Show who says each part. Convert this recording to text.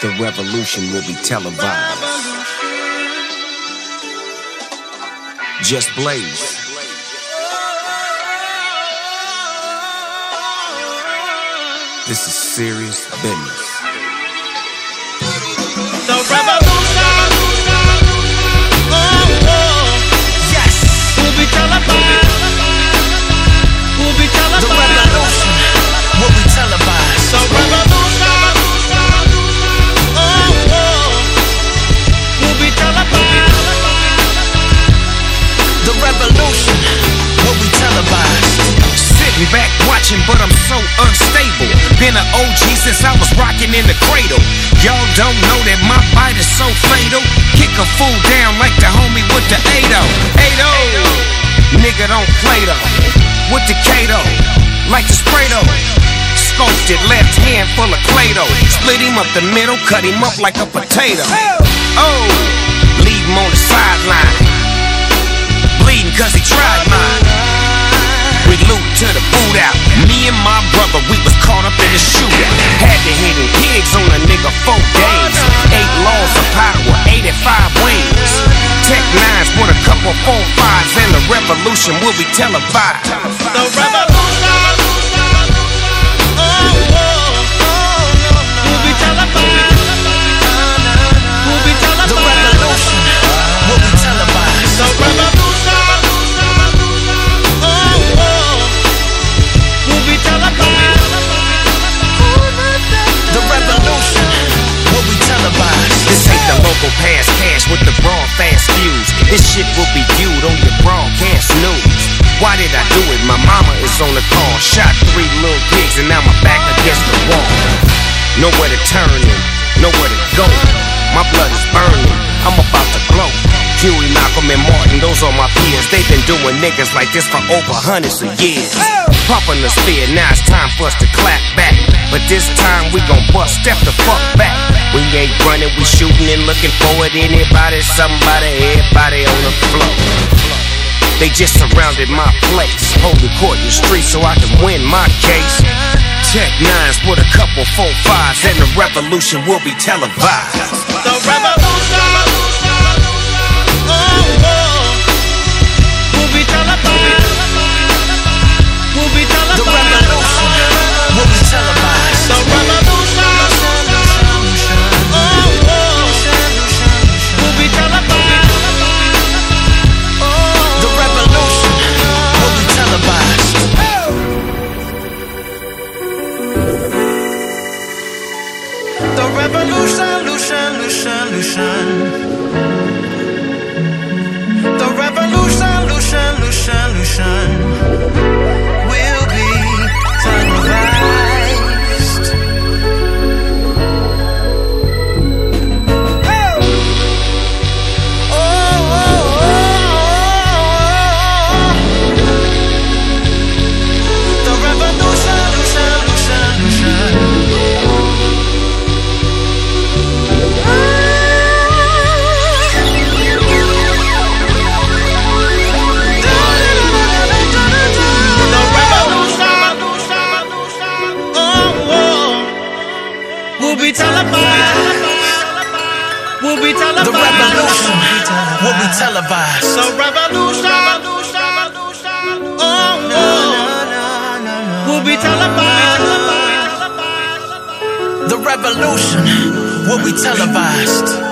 Speaker 1: The revolution will be televised. Just blaze. This is serious business.
Speaker 2: Revolution will be televised.
Speaker 1: Sitting back watching, but I'm so unstable. Been an OG since I was rocking in the cradle. Y'all don't know that my bite is so fatal. Kick a fool down like the homie with the 8 8 Nigga don't play though. With the Kato, like the spray though. It, left hand full of Play-Doh. Split him up the middle, cut him up like a potato. Oh, leave him on the sideline. Cause he tried mine. We loot to the boot out. Me and my brother, we was caught up in the shootout. Had to hit him pigs on a nigga four days. Eight laws of power, 85 wings. Tech nines with a couple four fives, and the revolution will be televised.
Speaker 2: The revolution.
Speaker 1: This shit will be viewed on your broadcast news. Why did I do it? My mama is on the call. Shot three little pigs and now my back against the wall. Nowhere to turn and nowhere to go. My blood is burning. I'm about to glow. Huey, Malcolm, and Martin, those are my peers. They've been doing niggas like this for over hundreds of years. Pumping the spear, now it's time for us to clap back. But this time we gon' bust, step the fuck back. We ain't running, we shooting and looking forward. Anybody, somebody, everybody on the floor. They just surrounded my place. Holding court in the street so I can win my case. Tech nines with a couple four fives, and the revolution will be televised.
Speaker 2: The revolution.
Speaker 3: The revolution, lution, Will be The revolution will be televised.
Speaker 2: The revolution. Oh, oh. Will be televised.
Speaker 3: The revolution will be televised.